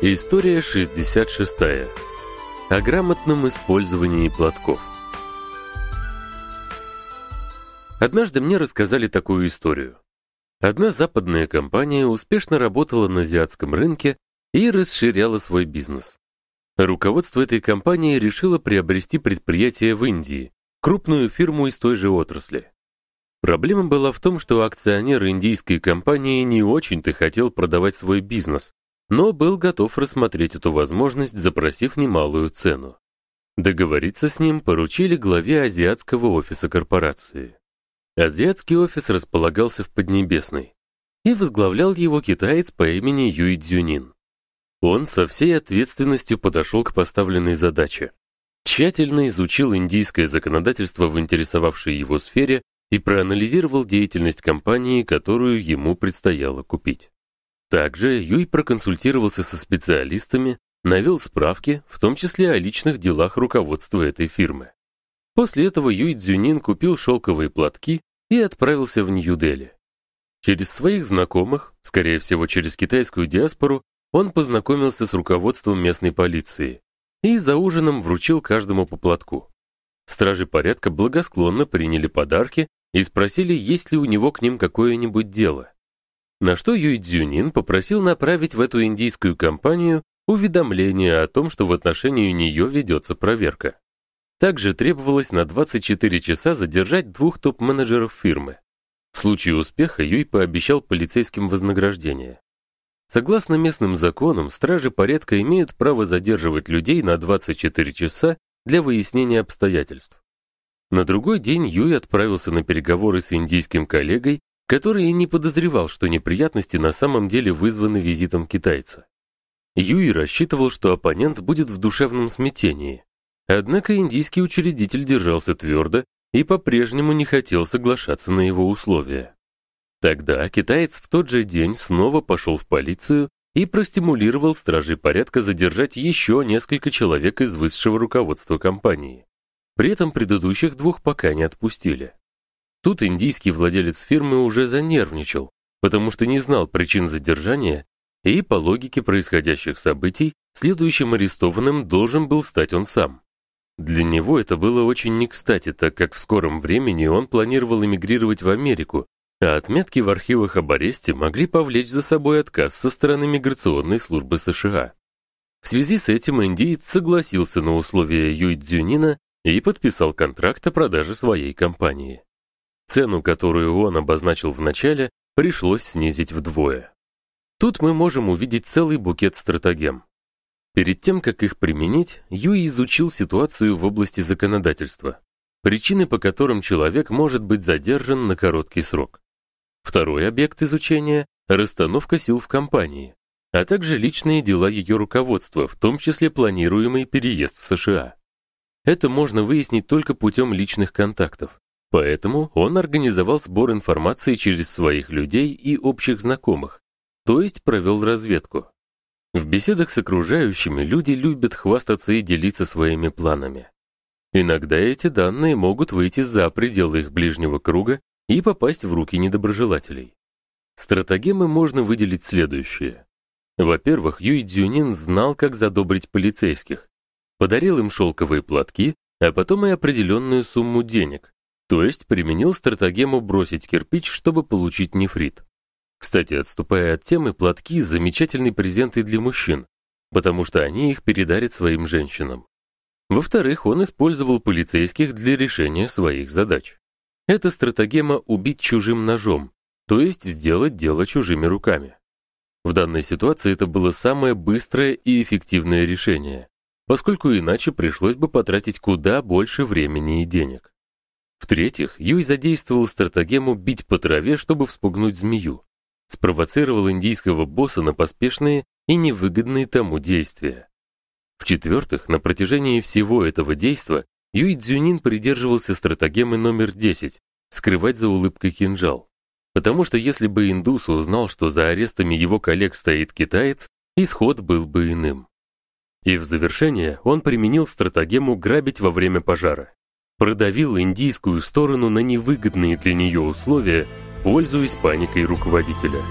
История 66. О грамотном использовании платков. Однажды мне рассказали такую историю. Одна западная компания успешно работала на азиатском рынке и расширяла свой бизнес. Руководство этой компании решило приобрести предприятие в Индии, крупную фирму из той же отрасли. Проблема была в том, что акционер индийской компании не очень-то хотел продавать свой бизнес, но был готов рассмотреть эту возможность, запросив немалую цену. Договориться с ним поручили главе азиатского офиса корпорации. Азиатский офис располагался в Поднебесной, и возглавлял его китаец по имени Юй Цзюнин. Он со всей ответственностью подошел к поставленной задаче. Тщательно изучил индийское законодательство в интересовавшей его сфере и проанализировал деятельность компании, которую ему предстояло купить. Также Юй проконсультировался со специалистами, навел справки, в том числе о личных делах руководства этой фирмы. После этого Юй Цзюнин купил шелковые платки и отправился в Нью-Дели. Через своих знакомых, скорее всего, через китайскую диаспору, он познакомился с руководством местной полиции и за ужином вручил каждому по платку. Стражи порядка благосклонно приняли подарки и спросили, есть ли у него к ним какое-нибудь дело. На что Юй Цзюнин попросил направить в эту индийскую компанию уведомление о том, что в отношении нее ведется проверка. Также требовалось на 24 часа задержать двух топ-менеджеров фирмы. В случае успеха Юй пообещал полицейским вознаграждение. Согласно местным законам, стражи порядка имеют право задерживать людей на 24 часа для выяснения обстоятельств. На другой день Юй отправился на переговоры с индийским коллегой который и не подозревал, что неприятности на самом деле вызваны визитом китайца. Юй рассчитывал, что оппонент будет в душевном смятении. Однако индийский учредитель держался твердо и по-прежнему не хотел соглашаться на его условия. Тогда китаец в тот же день снова пошел в полицию и простимулировал стражей порядка задержать еще несколько человек из высшего руководства компании. При этом предыдущих двух пока не отпустили. Тут индийский владелец фирмы уже занервничал, потому что не знал причин задержания, и по логике происходящих событий, следующим арестованным должен был стать он сам. Для него это было очень не кстати, так как в скором времени он планировал эмигрировать в Америку, а отметки в архивах об аресте могли повлечь за собой отказ со стороны миграционной службы США. В связи с этим индиец согласился на условия Юй Цзюнина и подписал контракт о продаже своей компании. Цену, которую он обозначил в начале, пришлось снизить вдвое. Тут мы можем увидеть целый букет стратегем. Перед тем, как их применить, Юй изучил ситуацию в области законодательства, причины, по которым человек может быть задержан на короткий срок. Второй объект изучения расстановка сил в компании, а также личные дела ее руководства, в том числе планируемый переезд в США. Это можно выяснить только путем личных контактов. Поэтому он организовал сбор информации через своих людей и общих знакомых, то есть провел разведку. В беседах с окружающими люди любят хвастаться и делиться своими планами. Иногда эти данные могут выйти за пределы их ближнего круга и попасть в руки недоброжелателей. Стратегемы можно выделить следующие. Во-первых, Юй Цзюнин знал, как задобрить полицейских. Подарил им шелковые платки, а потом и определенную сумму денег, то есть применил стратегему бросить кирпич, чтобы получить нефрит. Кстати, отступая от темы, платки замечательный презент и для мужчин, потому что они их передарят своим женщинам. Во-вторых, он использовал полицейских для решения своих задач. Это стратегема убить чужим ножом, то есть сделать дело чужими руками. В данной ситуации это было самое быстрое и эффективное решение, поскольку иначе пришлось бы потратить куда больше времени и денег. В-третьих, Юй задействовал стратегему бить по траве, чтобы вспугнуть змею. Спровоцировал индийского босса на поспешные и невыгодные тому действия. В-четвертых, на протяжении всего этого действа Юй Цзюнин придерживался стратегемы номер 10 скрывать за улыбкой кинжал. Потому что если бы индус узнал, что за арестами его коллег стоит китаец, исход был бы иным. И в завершение он применил стратегему грабить во время пожара продавил индийскую сторону на невыгодные для нее условия, пользуясь паникой руководителя.